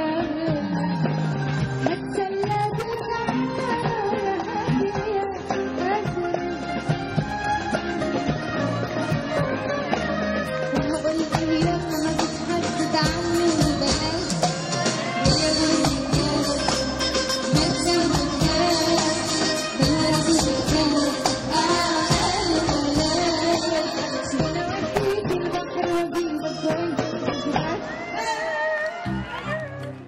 love.